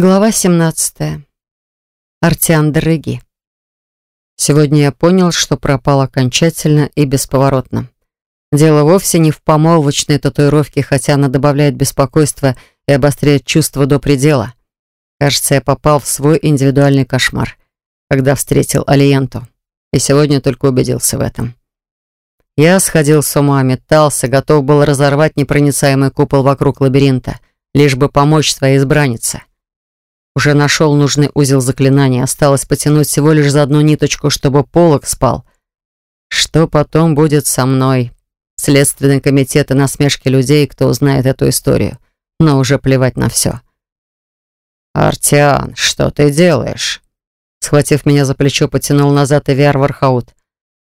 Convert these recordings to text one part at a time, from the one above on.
Глава 17. Артиан Дороги. Сегодня я понял, что пропал окончательно и бесповоротно. Дело вовсе не в помолвочной татуировке, хотя она добавляет беспокойства и обостряет чувства до предела. Кажется, я попал в свой индивидуальный кошмар, когда встретил Алиенту. И сегодня только убедился в этом. Я сходил с ума, метался, готов был разорвать непроницаемый купол вокруг лабиринта, лишь бы помочь своей избраннице. Уже нашел нужный узел заклинания. Осталось потянуть всего лишь за одну ниточку, чтобы полог спал. Что потом будет со мной? Следственный комитет и насмешки людей, кто узнает эту историю. Но уже плевать на все. «Артиан, что ты делаешь?» Схватив меня за плечо, потянул назад Эвиар Вархаут.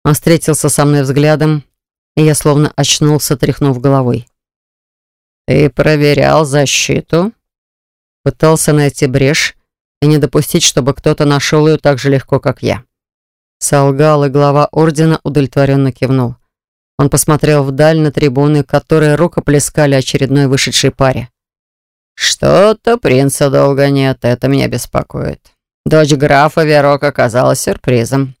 Он встретился со мной взглядом, и я словно очнулся, тряхнув головой. «Ты проверял защиту?» Пытался найти брешь и не допустить, чтобы кто-то нашел ее так же легко, как я. Солгал, и глава ордена удовлетворенно кивнул. Он посмотрел вдаль на трибуны, которые рукоплескали очередной вышедшей паре. «Что-то принца долго нет, это меня беспокоит. Дочь графа Верок оказалась сюрпризом.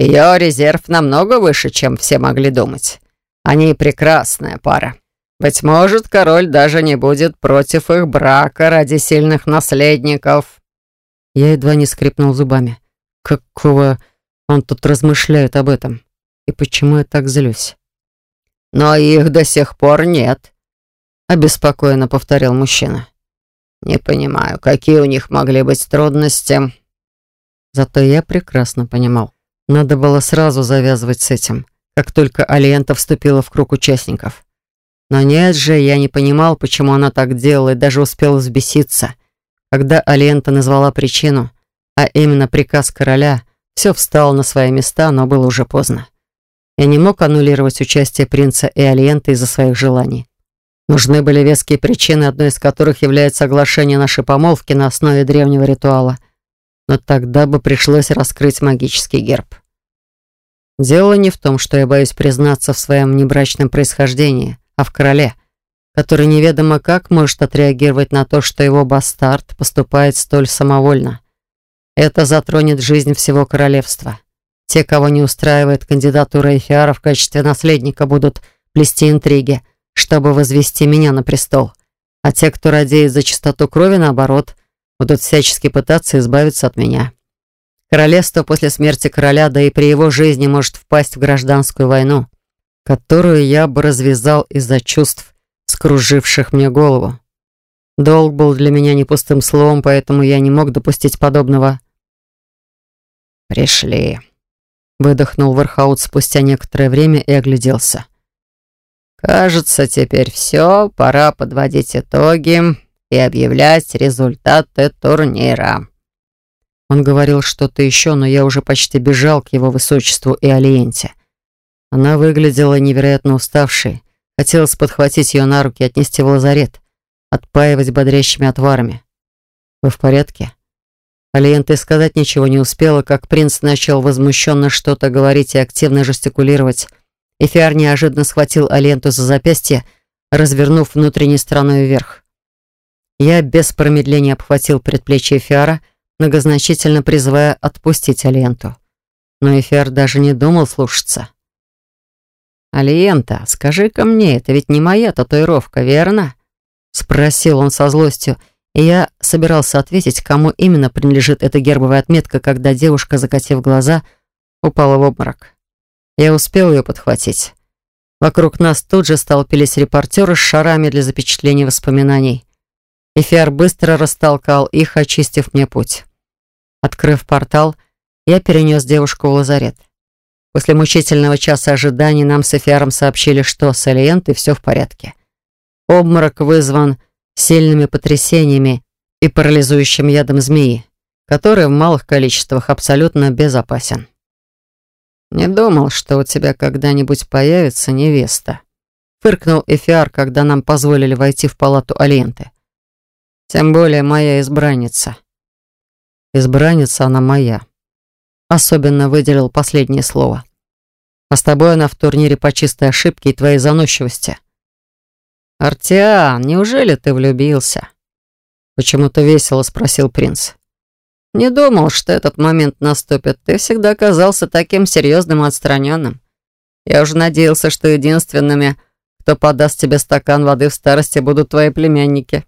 Ее резерв намного выше, чем все могли думать. Они прекрасная пара. Быть может, король даже не будет против их брака ради сильных наследников. Я едва не скрипнул зубами. Какого он тут размышляет об этом? И почему я так злюсь? Но их до сих пор нет, обеспокоенно повторил мужчина. Не понимаю, какие у них могли быть трудности. Зато я прекрасно понимал. Надо было сразу завязывать с этим, как только Алиента вступила в круг участников. Но нет же, я не понимал, почему она так делала, и даже успел взбеситься. Когда Алента назвала причину, а именно приказ короля, все встало на свои места, но было уже поздно. Я не мог аннулировать участие принца и Алиенты из-за своих желаний. Нужны были веские причины, одной из которых является оглашение нашей помолвки на основе древнего ритуала. Но тогда бы пришлось раскрыть магический герб. Дело не в том, что я боюсь признаться в своем небрачном происхождении а в короле, который неведомо как может отреагировать на то, что его бастард поступает столь самовольно. Это затронет жизнь всего королевства. Те, кого не устраивает кандидатура Эфиара в качестве наследника, будут плести интриги, чтобы возвести меня на престол. А те, кто радеет за чистоту крови, наоборот, будут всячески пытаться избавиться от меня. Королевство после смерти короля, да и при его жизни, может впасть в гражданскую войну которую я бы развязал из-за чувств, скруживших мне голову. Долг был для меня не пустым словом, поэтому я не мог допустить подобного. «Пришли», — выдохнул Вархаут спустя некоторое время и огляделся. «Кажется, теперь все, пора подводить итоги и объявлять результаты турнира». Он говорил что-то еще, но я уже почти бежал к его высочеству и Алиенте. Она выглядела невероятно уставшей. Хотелось подхватить ее на руки и отнести в лазарет, отпаивать бодрящими отварами. «Вы в порядке?» Алиента сказать ничего не успела, как принц начал возмущенно что-то говорить и активно жестикулировать. Эфиар неожиданно схватил Аленту за запястье, развернув внутренней стороной вверх. Я без промедления обхватил предплечье Эфиара, многозначительно призывая отпустить Аленту. Но Эфиар даже не думал слушаться. «Алиента, скажи-ка мне, это ведь не моя татуировка, верно?» Спросил он со злостью, и я собирался ответить, кому именно принадлежит эта гербовая отметка, когда девушка, закатив глаза, упала в обморок. Я успел ее подхватить. Вокруг нас тут же столпились репортеры с шарами для запечатления воспоминаний. Эфиар быстро растолкал их, очистив мне путь. Открыв портал, я перенес девушку в лазарет. После мучительного часа ожидания нам с Эфиаром сообщили, что с Элиентой все в порядке. Обморок вызван сильными потрясениями и парализующим ядом змеи, который в малых количествах абсолютно безопасен. «Не думал, что у тебя когда-нибудь появится невеста», фыркнул Эфиар, когда нам позволили войти в палату Алиенты. «Тем более моя избранница». «Избранница она моя», особенно выделил последнее слово. А с тобой она в турнире по чистой ошибке и твоей заносчивости. Артиан, неужели ты влюбился? Почему-то весело спросил принц. Не думал, что этот момент наступит. Ты всегда казался таким серьезным и отстраненным. Я уже надеялся, что единственными, кто подаст тебе стакан воды в старости, будут твои племянники.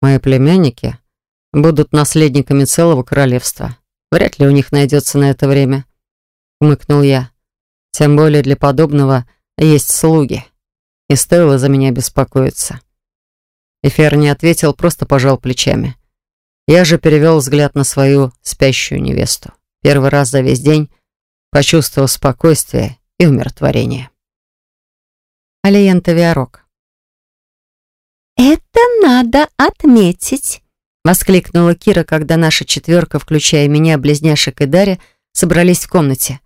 Мои племянники будут наследниками целого королевства. Вряд ли у них найдется на это время. Хмыкнул я. Тем более для подобного есть слуги. И стоило за меня беспокоиться. Эфир не ответил, просто пожал плечами. Я же перевел взгляд на свою спящую невесту. Первый раз за весь день почувствовал спокойствие и умиротворение. Алиента Виарок. «Это надо отметить», — воскликнула Кира, когда наша четверка, включая меня, близняшек и Дарья, собрались в комнате.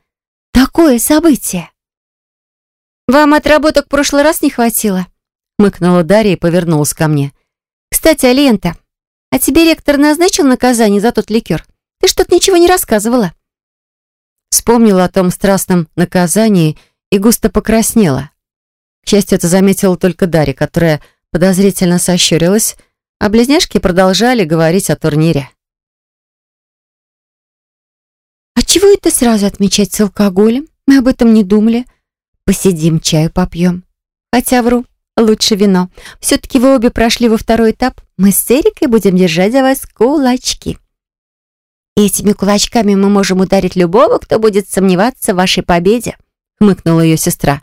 «Такое событие!» «Вам отработок в прошлый раз не хватило?» — мыкнула Дарья и повернулась ко мне. «Кстати, Алиента, а тебе ректор назначил наказание за тот ликер? Ты что-то ничего не рассказывала». Вспомнила о том страстном наказании и густо покраснела. К счастью, это заметила только Дарья, которая подозрительно сощурилась, а близняшки продолжали говорить о турнире. «А чего это сразу отмечать с алкоголем? Мы об этом не думали. Посидим, чаю попьем. Хотя вру, лучше вино. Все-таки вы обе прошли во второй этап. Мы с Эрикой будем держать за вас кулачки». «Этими кулачками мы можем ударить любого, кто будет сомневаться в вашей победе», хмыкнула ее сестра.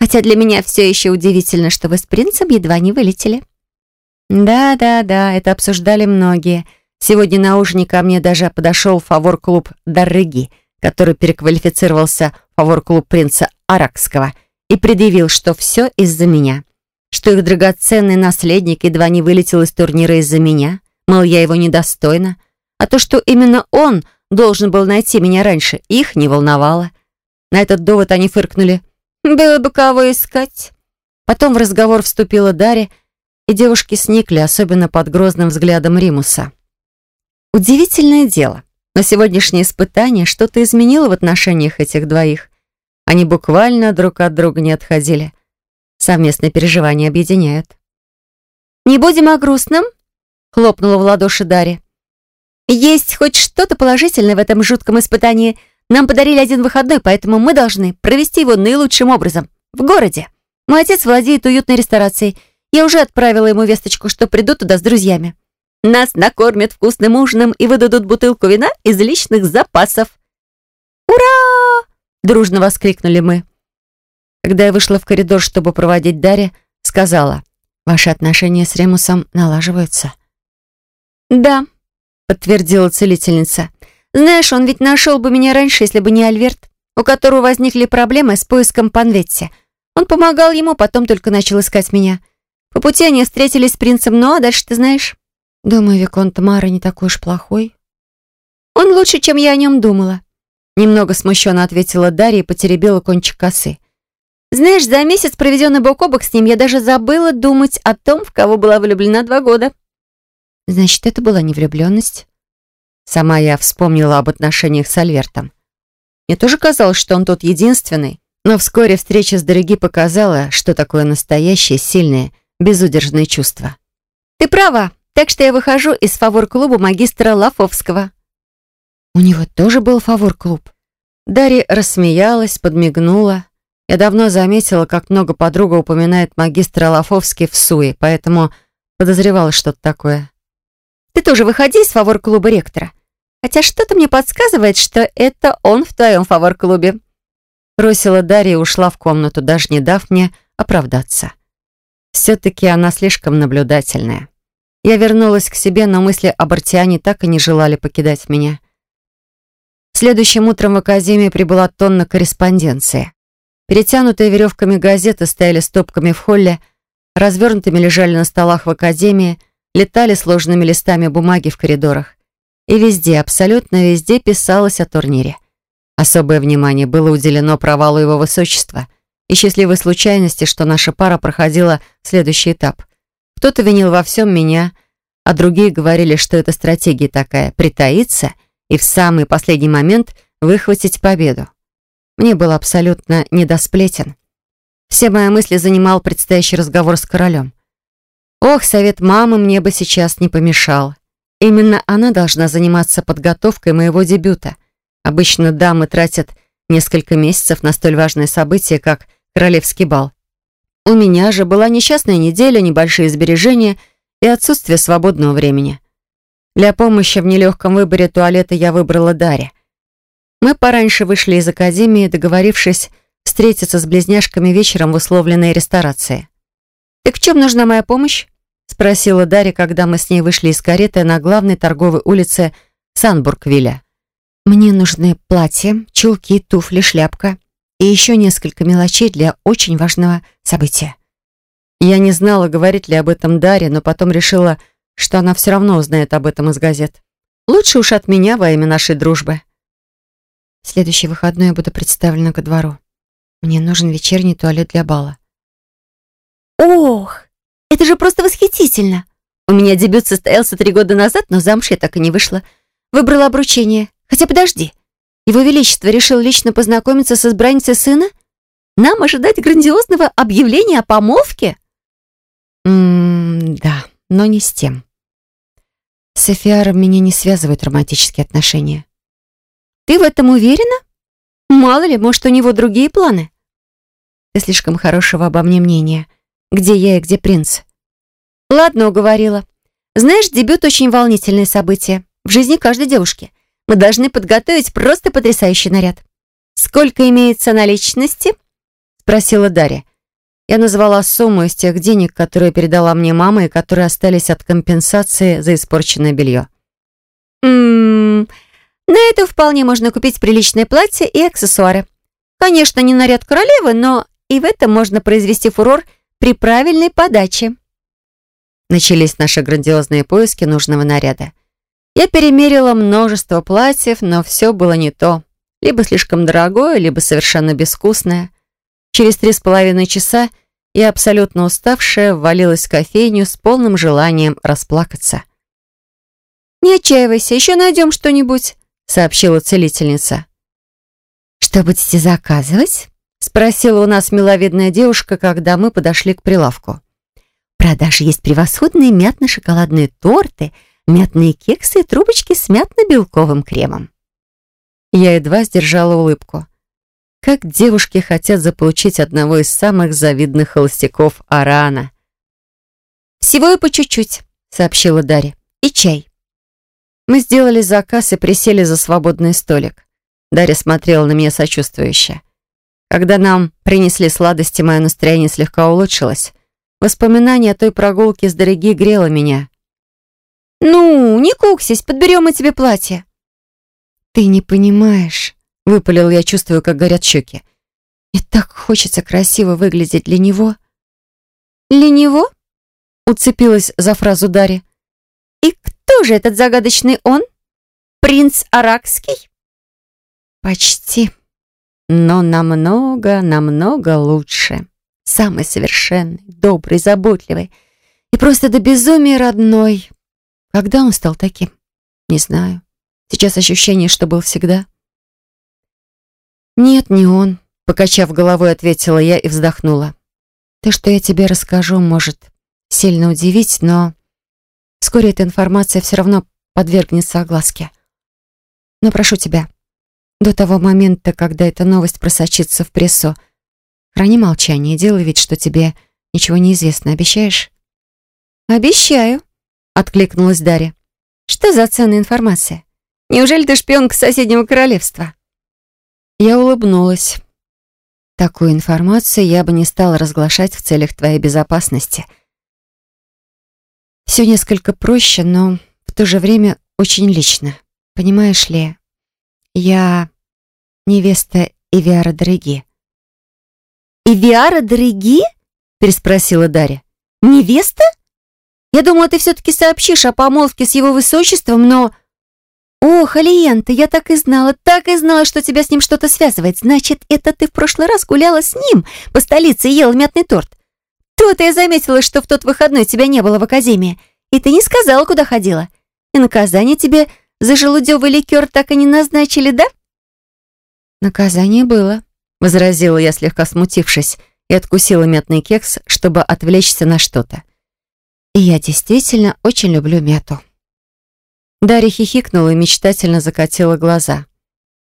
«Хотя для меня все еще удивительно, что вы с принцем едва не вылетели». «Да-да-да, это обсуждали многие. Сегодня на ужине ко мне даже подошел фавор-клуб Дарыги, который переквалифицировался в фавор-клуб принца Аракского и предъявил, что все из-за меня. Что их драгоценный наследник едва не вылетел из турнира из-за меня, мол, я его недостойна, а то, что именно он должен был найти меня раньше, их не волновало. На этот довод они фыркнули. «Было бы кого искать». Потом в разговор вступила Дарья, и девушки сникли, особенно под грозным взглядом Римуса. Удивительное дело, но сегодняшнее испытание что-то изменило в отношениях этих двоих. Они буквально друг от друга не отходили. Совместные переживания объединяют. «Не будем о грустном?» — хлопнула в ладоши Дарья. Есть хоть что-то положительное в этом жутком испытании. Нам подарили один выходной, поэтому мы должны провести его наилучшим образом. В городе. Мой отец владеет уютной ресторацией. Я уже отправила ему весточку, что приду туда с друзьями. Нас накормят вкусным ужином и выдадут бутылку вина из личных запасов. «Ура!» — дружно воскликнули мы. Когда я вышла в коридор, чтобы проводить Дарья, сказала, «Ваши отношения с Ремусом налаживаются». «Да», подтвердила целительница. «Знаешь, он ведь нашел бы меня раньше, если бы не Альверт, у которого возникли проблемы с поиском Панветти. Он помогал ему, потом только начал искать меня. По пути они встретились с принцем, а дальше ты знаешь». «Думаю, Виконт Мара не такой уж плохой». «Он лучше, чем я о нем думала», немного смущенно ответила Дарья и потеребила кончик косы. «Знаешь, за месяц, проведенный бок о бок с ним, я даже забыла думать о том, в кого была влюблена два года». Значит, это была не влюбленность? Сама я вспомнила об отношениях с Альвертом. Мне тоже казалось, что он тот единственный, но вскоре встреча с Дороги показала, что такое настоящее, сильное, безудержное чувство. «Ты права, так что я выхожу из фавор-клуба магистра Лафовского». «У него тоже был фавор-клуб?» Дарья рассмеялась, подмигнула. Я давно заметила, как много подруга упоминает магистра Лафовский в Суе, поэтому подозревала что-то такое. Ты тоже выходи из фавор-клуба ректора. Хотя что-то мне подсказывает, что это он в твоем фавор-клубе». Бросила Дарья и ушла в комнату, даже не дав мне оправдаться. Все-таки она слишком наблюдательная. Я вернулась к себе, но мысли об Артиане так и не желали покидать меня. Следующим утром в Академии прибыла тонна корреспонденции. Перетянутые веревками газеты стояли стопками в холле, развернутыми лежали на столах в Академии, летали сложными листами бумаги в коридорах. И везде, абсолютно везде писалось о турнире. Особое внимание было уделено провалу его высочества и счастливой случайности, что наша пара проходила следующий этап. Кто-то винил во всем меня, а другие говорили, что это стратегия такая — притаиться и в самый последний момент выхватить победу. Мне было абсолютно недосплетен. Все мои мысли занимал предстоящий разговор с королем. Ох, совет мамы мне бы сейчас не помешал. Именно она должна заниматься подготовкой моего дебюта. Обычно дамы тратят несколько месяцев на столь важное событие, как королевский бал. У меня же была несчастная неделя, небольшие сбережения и отсутствие свободного времени. Для помощи в нелегком выборе туалета я выбрала Дарья. Мы пораньше вышли из академии, договорившись встретиться с близняшками вечером в условленной ресторации. «Так в чем нужна моя помощь?» — спросила Дарья, когда мы с ней вышли из кареты на главной торговой улице Санбургвилля. «Мне нужны платья, чулки, туфли, шляпка и еще несколько мелочей для очень важного события». Я не знала, говорит ли об этом Дарья, но потом решила, что она все равно узнает об этом из газет. Лучше уж от меня во имя нашей дружбы. следующий выходной я буду представлена ко двору. Мне нужен вечерний туалет для бала. Ох, это же просто восхитительно! У меня дебют состоялся три года назад, но замуж я так и не вышла. Выбрала обручение. Хотя подожди, его Величество решил лично познакомиться с избранницей сына? Нам ожидать грандиозного объявления о помолвке? Да, но не с тем. С Эфиаром меня не связывают романтические отношения. Ты в этом уверена? Мало ли, может, у него другие планы? Ты слишком хорошего обо мне мнения. Где я и где принц? Ладно, уговорила. Знаешь, дебют очень волнительное событие в жизни каждой девушки. Мы должны подготовить просто потрясающий наряд. Сколько имеется наличности? Спросила Дарья. Я назвала сумму из тех денег, которые передала мне мама и которые остались от компенсации за испорченное белье. Ммм, на это вполне можно купить приличное платье и аксессуары. Конечно, не наряд королевы, но и в этом можно произвести фурор при правильной подаче. Начались наши грандиозные поиски нужного наряда. Я перемерила множество платьев, но все было не то. Либо слишком дорогое, либо совершенно безвкусное. Через три с половиной часа я, абсолютно уставшая, ввалилась в кофейню с полным желанием расплакаться. «Не отчаивайся, еще найдем что-нибудь», — сообщила целительница. «Что будете заказывать?» — спросила у нас миловидная девушка, когда мы подошли к прилавку. «В продаже есть превосходные мятно-шоколадные торты, мятные кексы и трубочки с мятно-белковым кремом». Я едва сдержала улыбку. Как девушки хотят заполучить одного из самых завидных холостяков Арана. «Всего и по чуть-чуть», — сообщила Дарья. «И чай». Мы сделали заказ и присели за свободный столик. Дарья смотрела на меня сочувствующе. Когда нам принесли сладости, мое настроение слегка улучшилось. Воспоминание о той прогулке с дороги грело меня. «Ну, не куксись, подберем мы тебе платье». «Ты не понимаешь», — выпалил я, чувствую, как горят щеки. «И так хочется красиво выглядеть для него». «Для него?» — уцепилась за фразу Дарья. «И кто же этот загадочный он? Принц Аракский?» «Почти», но намного, намного лучше. Самый совершенный, добрый, заботливый и просто до безумия родной. Когда он стал таким? Не знаю. Сейчас ощущение, что был всегда. Нет, не он, покачав головой, ответила я и вздохнула. То, что я тебе расскажу, может сильно удивить, но вскоре эта информация все равно подвергнется огласке. Но прошу тебя, до того момента, когда эта новость просочится в прессу. Храни молчание и делай вид, что тебе ничего не известно. Обещаешь?» «Обещаю», — откликнулась Дарья. «Что за ценная информация? Неужели ты шпионка соседнего королевства?» Я улыбнулась. Такую информацию я бы не стала разглашать в целях твоей безопасности. Все несколько проще, но в то же время очень лично. Понимаешь ли, я невеста Ивиара Дороги. «Ивиара Дороги?» переспросила Дарья. «Невеста? Я думала, ты все-таки сообщишь о помолвке с его высочеством, но...» «Ох, Алиента, я так и знала, так и знала, что тебя с ним что-то связывает. Значит, это ты в прошлый раз гуляла с ним по столице и ела мятный торт. То-то я заметила, что в тот выходной тебя не было в академии, и ты не сказала, куда ходила. И наказание тебе за желудевый ликер так и не назначили, да?» «Наказание было», — возразила я, слегка смутившись, и откусила мятный кекс, чтобы отвлечься на что-то. И я действительно очень люблю Мету. Дарья хихикнула и мечтательно закатила глаза.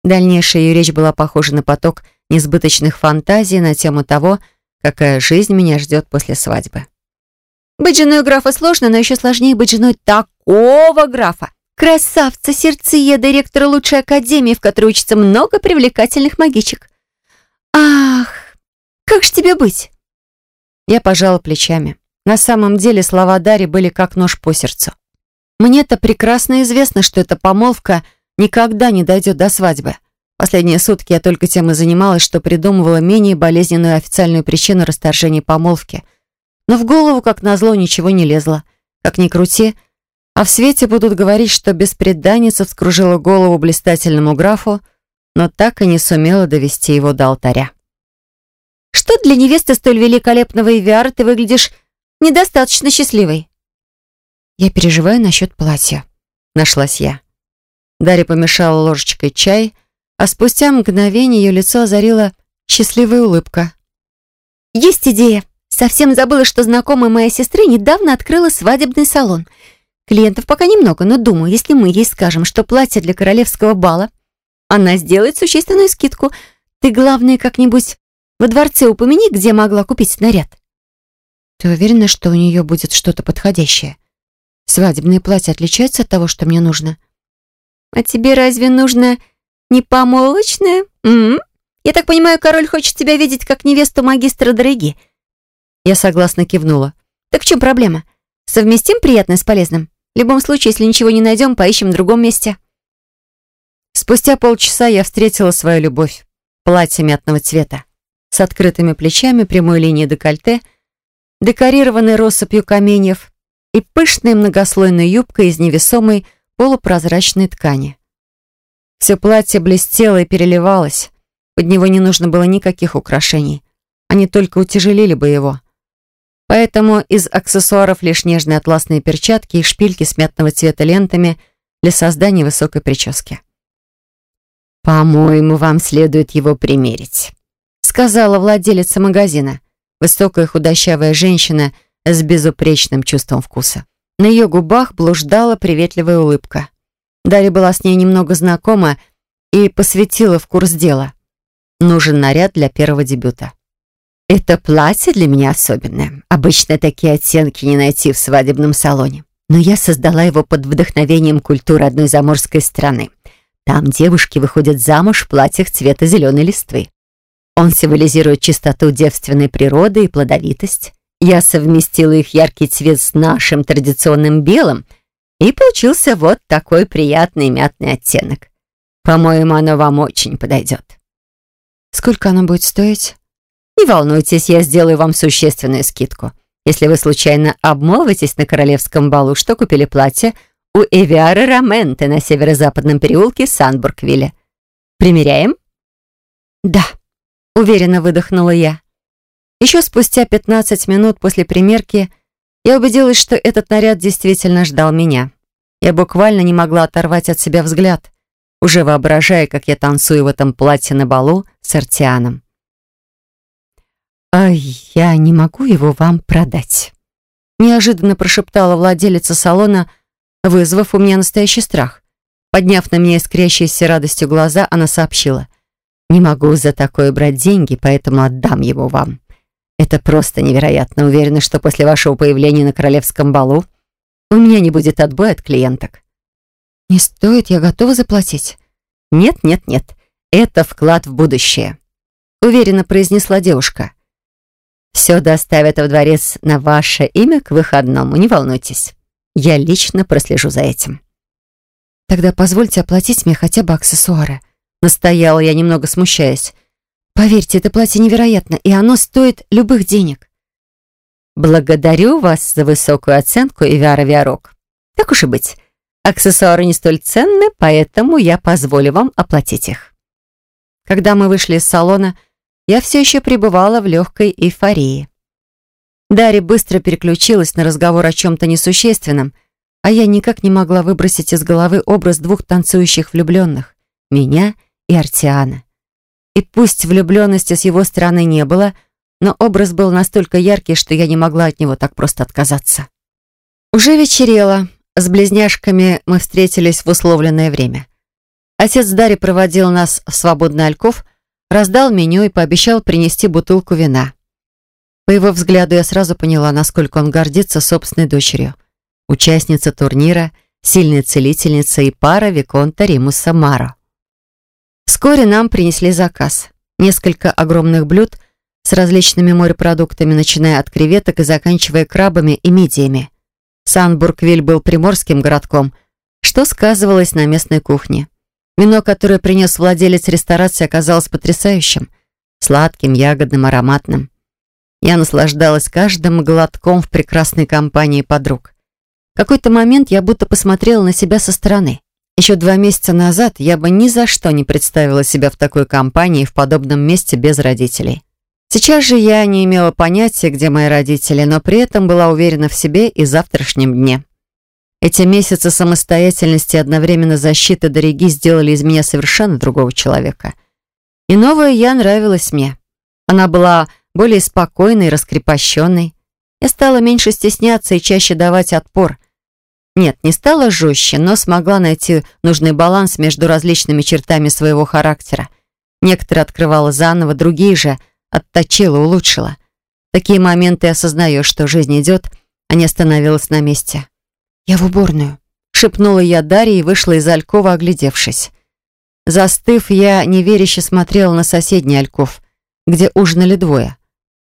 Дальнейшая ее речь была похожа на поток несбыточных фантазий на тему того, какая жизнь меня ждет после свадьбы. Быть женой графа сложно, но еще сложнее быть женой такого графа. Красавца, сердцееда, ректора лучшей академии, в которой учится много привлекательных магичек. Ах, как ж тебе быть? Я пожала плечами. На самом деле слова Дари были как нож по сердцу. Мне-то прекрасно известно, что эта помолвка никогда не дойдет до свадьбы. Последние сутки я только тем и занималась, что придумывала менее болезненную официальную причину расторжения помолвки. Но в голову, как назло, ничего не лезло. Как ни крути, а в свете будут говорить, что беспреданница вскружила голову блистательному графу, но так и не сумела довести его до алтаря. «Что для невесты столь великолепного Эвиара ты выглядишь недостаточно счастливой?» «Я переживаю насчет платья», — нашлась я. Дарья помешала ложечкой чай, а спустя мгновение ее лицо озарила счастливая улыбка. «Есть идея. Совсем забыла, что знакомая моей сестры недавно открыла свадебный салон. Клиентов пока немного, но думаю, если мы ей скажем, что платье для королевского бала, она сделает существенную скидку. Ты, главное, как-нибудь во дворце упомяни, где могла купить наряд». «Ты уверена, что у нее будет что-то подходящее? Свадебное платье отличается от того, что мне нужно?» «А тебе разве нужно не помолвочная? М, -м Я так понимаю, король хочет тебя видеть как невесту магистра Дороги. Я согласно кивнула. Так в чем проблема? Совместим приятное с полезным? В любом случае, если ничего не найдем, поищем в другом месте. Спустя полчаса я встретила свою любовь. Платье мятного цвета. С открытыми плечами, прямой линией декольте, декорированной россыпью каменьев и пышной многослойной юбкой из невесомой полупрозрачной ткани. Все платье блестело и переливалось. Под него не нужно было никаких украшений. Они только утяжелили бы его. Поэтому из аксессуаров лишь нежные атласные перчатки и шпильки с мятного цвета лентами для создания высокой прически. «По-моему, вам следует его примерить», сказала владелица магазина, высокая худощавая женщина с безупречным чувством вкуса. На ее губах блуждала приветливая улыбка. Дарья была с ней немного знакома и посвятила в курс дела. Нужен наряд для первого дебюта. Это платье для меня особенное. Обычно такие оттенки не найти в свадебном салоне. Но я создала его под вдохновением культуры одной заморской страны. Там девушки выходят замуж в платьях цвета зеленой листвы. Он символизирует чистоту девственной природы и плодовитость. Я совместила их яркий цвет с нашим традиционным белым – и получился вот такой приятный мятный оттенок. По-моему, оно вам очень подойдет. Сколько оно будет стоить? Не волнуйтесь, я сделаю вам существенную скидку. Если вы случайно обмолвитесь на королевском балу, что купили платье у Эвиары Раменты на северо-западном переулке Санбургвилля. Примеряем? Да, уверенно выдохнула я. Еще спустя 15 минут после примерки я убедилась, что этот наряд действительно ждал меня. Я буквально не могла оторвать от себя взгляд, уже воображая, как я танцую в этом платье на балу с Артианом. «А я не могу его вам продать», — неожиданно прошептала владелица салона, вызвав у меня настоящий страх. Подняв на меня искрящиеся радостью глаза, она сообщила. «Не могу за такое брать деньги, поэтому отдам его вам. Это просто невероятно. Уверена, что после вашего появления на королевском балу у меня не будет отбоя от клиенток. Не стоит, я готова заплатить. Нет, нет, нет. Это вклад в будущее. Уверенно произнесла девушка. Все доставят в дворец на ваше имя к выходному, не волнуйтесь. Я лично прослежу за этим. Тогда позвольте оплатить мне хотя бы аксессуары. Настояла я, немного смущаясь. Поверьте, это платье невероятно, и оно стоит любых денег. Благодарю вас за высокую оценку, Ивиара Виарок. Так уж и быть. Аксессуары не столь ценны, поэтому я позволю вам оплатить их. Когда мы вышли из салона, я все еще пребывала в легкой эйфории. Дарья быстро переключилась на разговор о чем-то несущественном, а я никак не могла выбросить из головы образ двух танцующих влюбленных — меня и Артиана. И пусть влюбленности с его стороны не было, но образ был настолько яркий, что я не могла от него так просто отказаться. Уже вечерело. С близняшками мы встретились в условленное время. Отец Дарьи проводил нас в свободный альков, раздал меню и пообещал принести бутылку вина. По его взгляду я сразу поняла, насколько он гордится собственной дочерью. Участница турнира, сильная целительница и пара Виконта Римуса Маро. Вскоре нам принесли заказ. Несколько огромных блюд с различными морепродуктами, начиная от креветок и заканчивая крабами и мидиями. Сан-Бурквиль был приморским городком, что сказывалось на местной кухне. Вино, которое принес владелец ресторации, оказалось потрясающим. Сладким, ягодным, ароматным. Я наслаждалась каждым глотком в прекрасной компании подруг. В какой-то момент я будто посмотрела на себя со стороны. Еще два месяца назад я бы ни за что не представила себя в такой компании в подобном месте без родителей. Сейчас же я не имела понятия, где мои родители, но при этом была уверена в себе и завтрашнем дне. Эти месяцы самостоятельности и одновременно защиты Дороги сделали из меня совершенно другого человека. И новая я нравилась мне. Она была более спокойной раскрепощенной. Я стала меньше стесняться и чаще давать отпор. Нет, не стала жестче, но смогла найти нужный баланс между различными чертами своего характера. Некоторые открывала заново, другие же — отточила, улучшила. Такие моменты осознаешь, что жизнь идет, а не остановилась на месте. «Я в уборную», — шепнула я Дарье и вышла из Алькова, оглядевшись. Застыв, я неверяще смотрела на соседний Альков, где ужинали двое.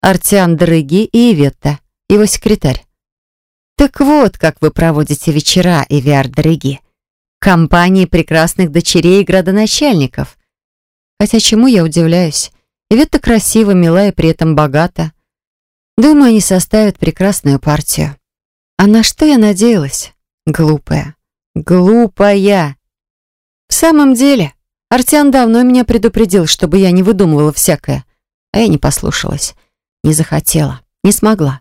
Артиан Дрыги и Иветта, его секретарь. «Так вот, как вы проводите вечера, Эвиар Дрыги. Компании прекрасных дочерей и градоначальников. Хотя чему я удивляюсь? Ветта красива, мила и при этом богата. Думаю, они составят прекрасную партию. А на что я надеялась? Глупая. Глупая. В самом деле, Артян давно меня предупредил, чтобы я не выдумывала всякое. А я не послушалась. Не захотела. Не смогла.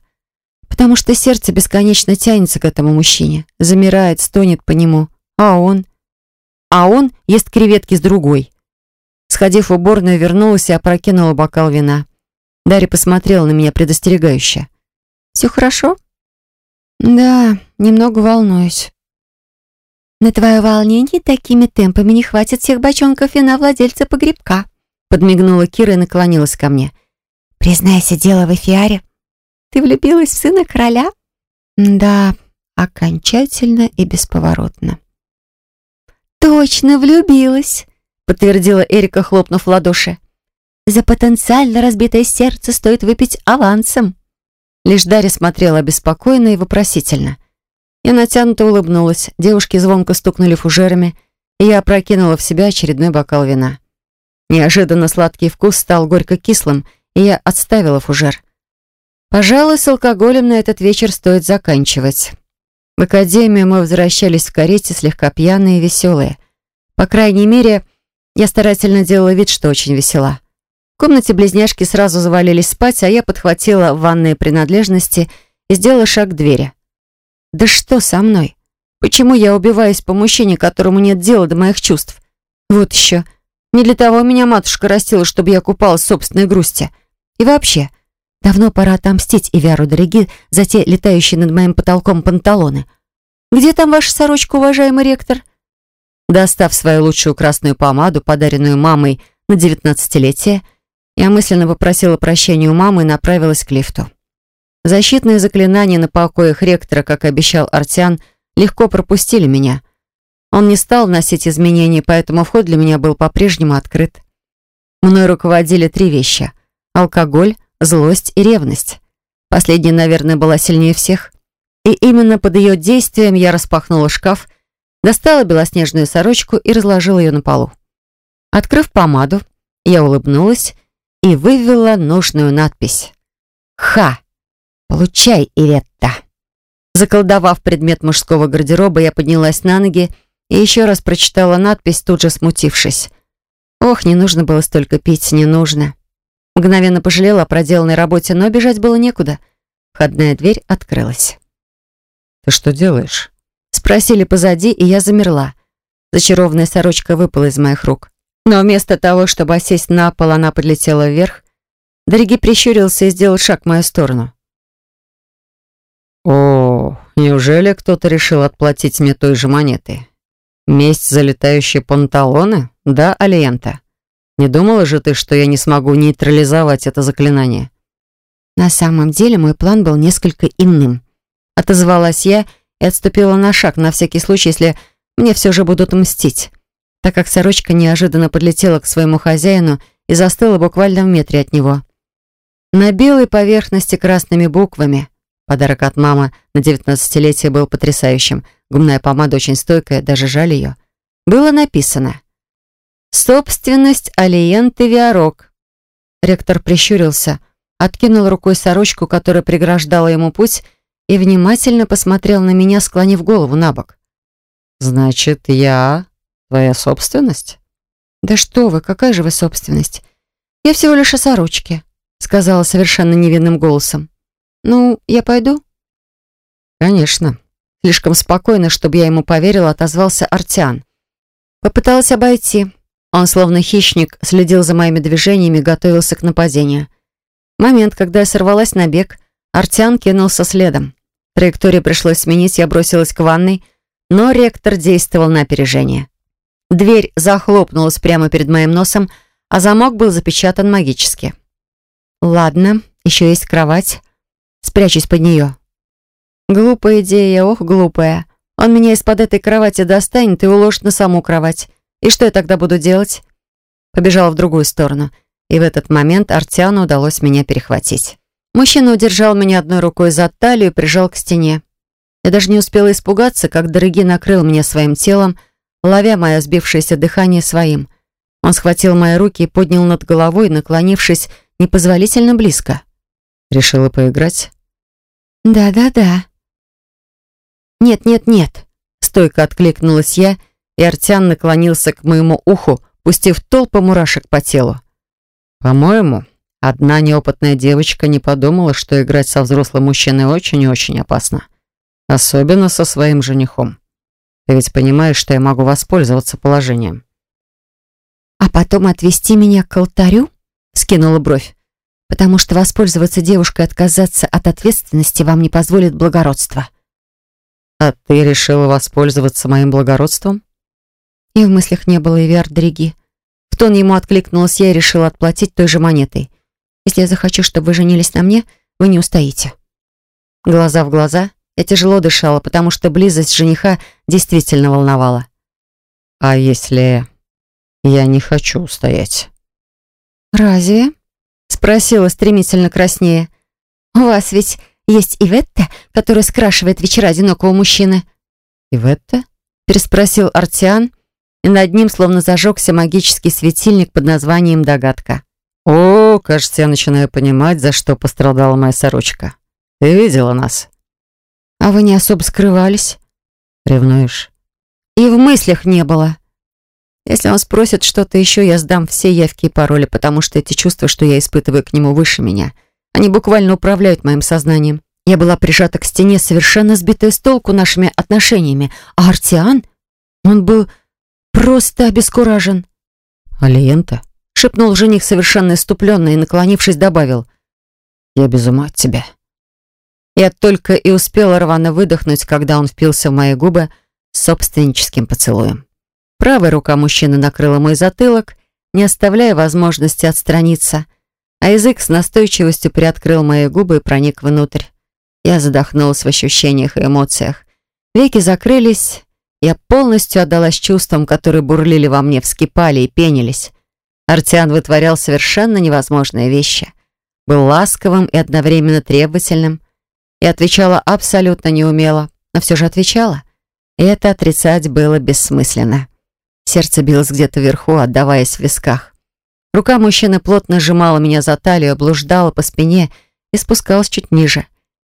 Потому что сердце бесконечно тянется к этому мужчине. Замирает, стонет по нему. А он? А он ест креветки с другой. Сходив в уборную, вернулась и опрокинула бокал вина. Дарья посмотрела на меня предостерегающе. «Все хорошо?» «Да, немного волнуюсь». «На твое волнение такими темпами не хватит всех бочонков вина владельца погребка», подмигнула Кира и наклонилась ко мне. «Признайся, дело в эфиаре. Ты влюбилась в сына короля?» «Да, окончательно и бесповоротно». «Точно влюбилась!» подтвердила Эрика, хлопнув в ладоши. «За потенциально разбитое сердце стоит выпить авансом». Лишь Дарья смотрела обеспокоенно и вопросительно. Я натянуто улыбнулась, девушки звонко стукнули фужерами, и я опрокинула в себя очередной бокал вина. Неожиданно сладкий вкус стал горько-кислым, и я отставила фужер. Пожалуй, с алкоголем на этот вечер стоит заканчивать. В академию мы возвращались в карете слегка пьяные и веселые. По крайней мере, я старательно делала вид, что очень весела. В комнате близняшки сразу завалились спать, а я подхватила ванные принадлежности и сделала шаг к двери. «Да что со мной? Почему я убиваюсь по мужчине, которому нет дела до моих чувств? Вот еще. Не для того меня матушка растила, чтобы я купалась в собственной грусти. И вообще, давно пора отомстить Ивяру Дороги за те летающие над моим потолком панталоны. Где там ваша сорочка, уважаемый ректор?» Достав свою лучшую красную помаду, подаренную мамой на девятнадцатилетие, я мысленно попросила прощения у мамы и направилась к лифту. Защитные заклинания на покоях ректора, как обещал Артян, легко пропустили меня. Он не стал вносить изменений, поэтому вход для меня был по-прежнему открыт. Мной руководили три вещи – алкоголь, злость и ревность. Последняя, наверное, была сильнее всех. И именно под ее действием я распахнула шкаф Достала белоснежную сорочку и разложила ее на полу. Открыв помаду, я улыбнулась и вывела нужную надпись. «Ха! Получай, Иретта!» Заколдовав предмет мужского гардероба, я поднялась на ноги и еще раз прочитала надпись, тут же смутившись. Ох, не нужно было столько пить, не нужно. Мгновенно пожалела о проделанной работе, но бежать было некуда. Входная дверь открылась. «Ты что делаешь?» Спросили позади, и я замерла. Зачарованная сорочка выпала из моих рук. Но вместо того, чтобы осесть на пол, она подлетела вверх. Дороги прищурился и сделал шаг в мою сторону. О, неужели кто-то решил отплатить мне той же монетой? Месть за летающие панталоны? Да, Алиента? Не думала же ты, что я не смогу нейтрализовать это заклинание? На самом деле мой план был несколько иным. Отозвалась я и отступила на шаг, на всякий случай, если мне все же будут мстить, так как сорочка неожиданно подлетела к своему хозяину и застыла буквально в метре от него. На белой поверхности красными буквами Подарок от мамы на девятнадцатилетие был потрясающим. Губная помада очень стойкая, даже жаль ее. Было написано «Собственность Алиенты Виарок». Ректор прищурился, откинул рукой сорочку, которая преграждала ему путь, и внимательно посмотрел на меня, склонив голову на бок. «Значит, я твоя собственность?» «Да что вы, какая же вы собственность? Я всего лишь о сорочке», сказала совершенно невинным голосом. «Ну, я пойду?» «Конечно». Слишком спокойно, чтобы я ему поверила, отозвался Артян. Попыталась обойти. Он, словно хищник, следил за моими движениями и готовился к нападению. Момент, когда я сорвалась на бег, Артян кинулся следом. Траекторию пришлось сменить, я бросилась к ванной, но ректор действовал на опережение. Дверь захлопнулась прямо перед моим носом, а замок был запечатан магически. «Ладно, еще есть кровать. Спрячусь под нее». Глупая идея, ох, глупая. Он меня из-под этой кровати достанет и уложит на саму кровать. И что я тогда буду делать? Побежала в другую сторону. И в этот момент Артиану удалось меня перехватить. Мужчина удержал меня одной рукой за талию и прижал к стене. Я даже не успела испугаться, как Дороги накрыл меня своим телом, ловя мое сбившееся дыхание своим. Он схватил мои руки и поднял над головой, наклонившись непозволительно близко. «Решила поиграть?» «Да-да-да», «Нет, нет, нет!» Стойко откликнулась я, и Артян наклонился к моему уху, пустив толпы мурашек по телу. «По-моему, одна неопытная девочка не подумала, что играть со взрослым мужчиной очень и очень опасно. Особенно со своим женихом. Ты ведь понимаешь, что я могу воспользоваться положением». «А потом отвести меня к алтарю?» — скинула бровь. «Потому что воспользоваться девушкой и отказаться от ответственности вам не позволит благородство». «А ты решила воспользоваться моим благородством?» И в мыслях не было Эвиар Дриги. В тон ему откликнулась я и решила отплатить той же монетой. «Если я захочу, чтобы вы женились на мне, вы не устоите». Глаза в глаза. Я тяжело дышала, потому что близость жениха действительно волновала. «А если я не хочу устоять?» «Разве?» — спросила стремительно краснее. «У вас ведь есть Иветта, которая скрашивает вечера одинокого мужчины». «Иветта?» — переспросил Артиан, и над ним словно зажегся магический светильник под названием «Догадка». «О, кажется, я начинаю понимать, за что пострадала моя сорочка. Ты видела нас?» «А вы не особо скрывались?» «Ревнуешь?» «И в мыслях не было». Если он спросит что-то еще, я сдам все явки и пароли, потому что эти чувства, что я испытываю к нему, выше меня. Они буквально управляют моим сознанием. Я была прижата к стене, совершенно сбитая с толку нашими отношениями. А Артиан, он был просто обескуражен. «Алиента?» — шепнул жених совершенно иступленно и, наклонившись, добавил. «Я без ума от тебя». Я только и успела рвано выдохнуть, когда он впился в мои губы собственническим поцелуем. Правая рука мужчины накрыла мой затылок, не оставляя возможности отстраниться — а язык с настойчивостью приоткрыл мои губы и проник внутрь. Я задохнулась в ощущениях и эмоциях. Веки закрылись, я полностью отдалась чувствам, которые бурлили во мне, вскипали и пенились. Артиан вытворял совершенно невозможные вещи. Был ласковым и одновременно требовательным. И отвечала абсолютно неумело, но все же отвечала. И это отрицать было бессмысленно. Сердце билось где-то вверху, отдаваясь в висках. Рука мужчины плотно сжимала меня за талию, облуждала по спине и спускалась чуть ниже.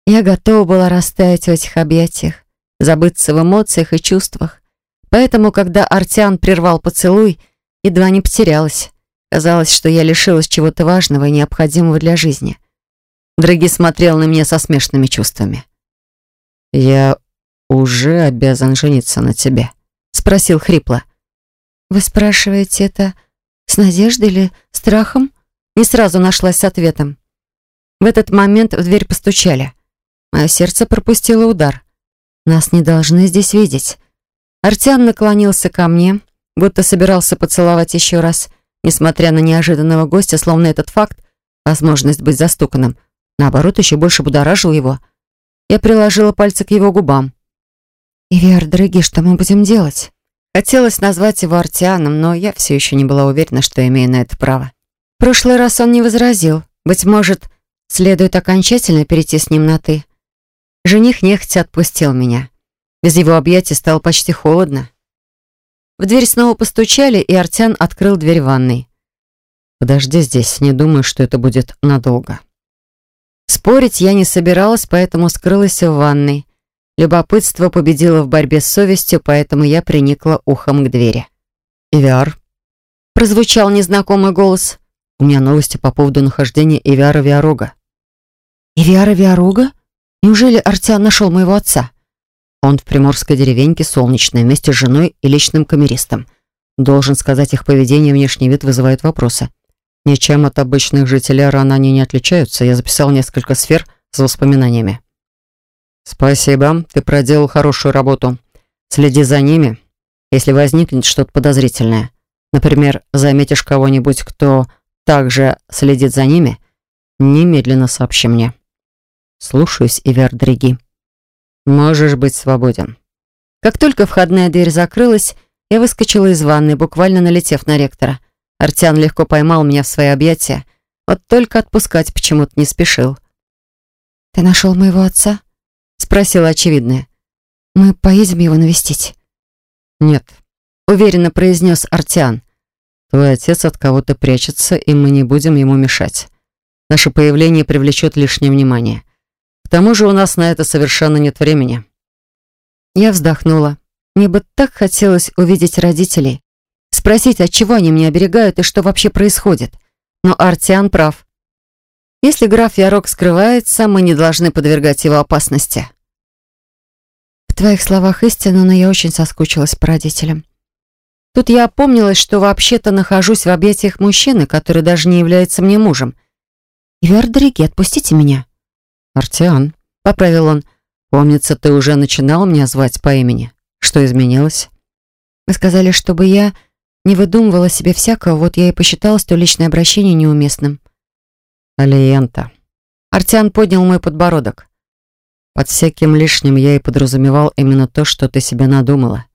Я готова была растаять в этих объятиях, забыться в эмоциях и чувствах. Поэтому, когда Артиан прервал поцелуй, едва не потерялась. Казалось, что я лишилась чего-то важного и необходимого для жизни. Драги смотрел на меня со смешанными чувствами. «Я уже обязан жениться на тебе», — спросил хрипло. «Вы спрашиваете это с надеждой или страхом? Не сразу нашлась с ответом. В этот момент в дверь постучали. Мое сердце пропустило удар. Нас не должны здесь видеть. Артян наклонился ко мне, будто собирался поцеловать еще раз, несмотря на неожиданного гостя, словно этот факт, возможность быть застуканным, наоборот, еще больше будоражил его. Я приложила пальцы к его губам. «Ивиар, дорогие, что мы будем делать?» Хотелось назвать его Артианом, но я все еще не была уверена, что имею на это право. В прошлый раз он не возразил. Быть может, следует окончательно перейти с ним на «ты». Жених нехотя отпустил меня. Без его объятий стало почти холодно. В дверь снова постучали, и Артян открыл дверь ванной. «Подожди здесь, не думаю, что это будет надолго». Спорить я не собиралась, поэтому скрылась в ванной. Любопытство победило в борьбе с совестью, поэтому я приникла ухом к двери. «Эвиар?» Прозвучал незнакомый голос. «У меня новости по поводу нахождения Эвиара Виарога». «Эвиара Виарога? Неужели Артян нашел моего отца?» Он в приморской деревеньке Солнечной вместе с женой и личным камеристом. Должен сказать, их поведение и внешний вид вызывают вопросы. Ничем от обычных жителей Арана они не отличаются. Я записал несколько сфер с воспоминаниями. «Спасибо, ты проделал хорошую работу. Следи за ними, если возникнет что-то подозрительное. Например, заметишь кого-нибудь, кто также следит за ними, немедленно сообщи мне». «Слушаюсь, Ивер Дриги». Можешь быть свободен. Как только входная дверь закрылась, я выскочила из ванной, буквально налетев на ректора. Артян легко поймал меня в свои объятия, вот только отпускать почему-то не спешил. «Ты нашел моего отца?» — спросила очевидная. «Мы поедем его навестить?» «Нет», — уверенно произнес Артиан. «Твой отец от кого-то прячется, и мы не будем ему мешать. Наше появление привлечет лишнее внимание. Тому же у нас на это совершенно нет времени». Я вздохнула. Мне бы так хотелось увидеть родителей, спросить, от чего они меня оберегают и что вообще происходит. Но Артиан прав. Если граф Ярок скрывается, мы не должны подвергать его опасности. В твоих словах истина, но я очень соскучилась по родителям. Тут я опомнилась, что вообще-то нахожусь в объятиях мужчины, который даже не является мне мужем. «Ивердриги, отпустите меня!» «Артиан», — поправил он, — «помнится, ты уже начинал меня звать по имени. Что изменилось?» «Вы сказали, чтобы я не выдумывала себе всякого, вот я и посчитала, что личное обращение неуместным». «Алиента». Артиан поднял мой подбородок. «Под всяким лишним я и подразумевал именно то, что ты себе надумала.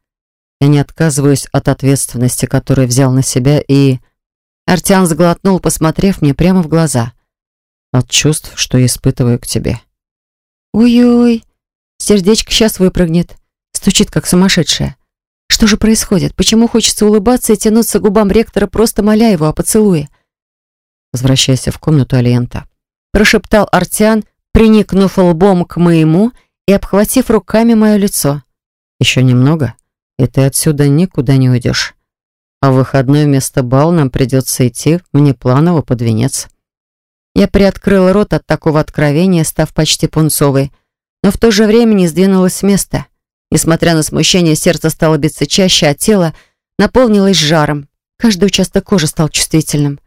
Я не отказываюсь от ответственности, которую взял на себя, и...» Артиан сглотнул, посмотрев мне прямо в глаза от чувств, что испытываю к тебе. Ой-ой, сердечко сейчас выпрыгнет, стучит как сумасшедшая. Что же происходит? Почему хочется улыбаться и тянуться к губам ректора, просто моля его о поцелуе? Возвращайся в комнату Алиента. Прошептал Артиан, приникнув лбом к моему и обхватив руками мое лицо. Еще немного, и ты отсюда никуда не уйдешь. А в выходной вместо бал нам придется идти внепланово под венец. Я приоткрыла рот от такого откровения, став почти пунцовой, но в то же время не сдвинулась с места. Несмотря на смущение, сердце стало биться чаще, а тело наполнилось жаром. Каждый участок кожи стал чувствительным.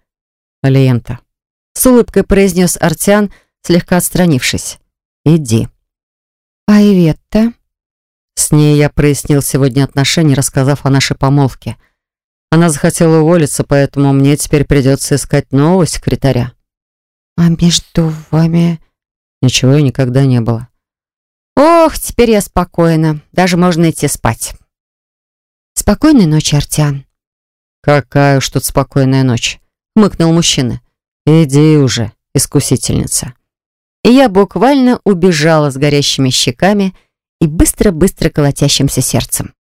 «Алиента», — с улыбкой произнес Артиан, слегка отстранившись. «Иди». «А Иветта?» С ней я прояснил сегодня отношения, рассказав о нашей помолвке. Она захотела уволиться, поэтому мне теперь придется искать нового секретаря. «А между вами...» «Ничего и никогда не было». «Ох, теперь я спокойна. Даже можно идти спать». «Спокойной ночи, Артиан». «Какая уж тут спокойная ночь», — хмыкнул мужчина. «Иди уже, искусительница». И я буквально убежала с горящими щеками и быстро-быстро колотящимся сердцем.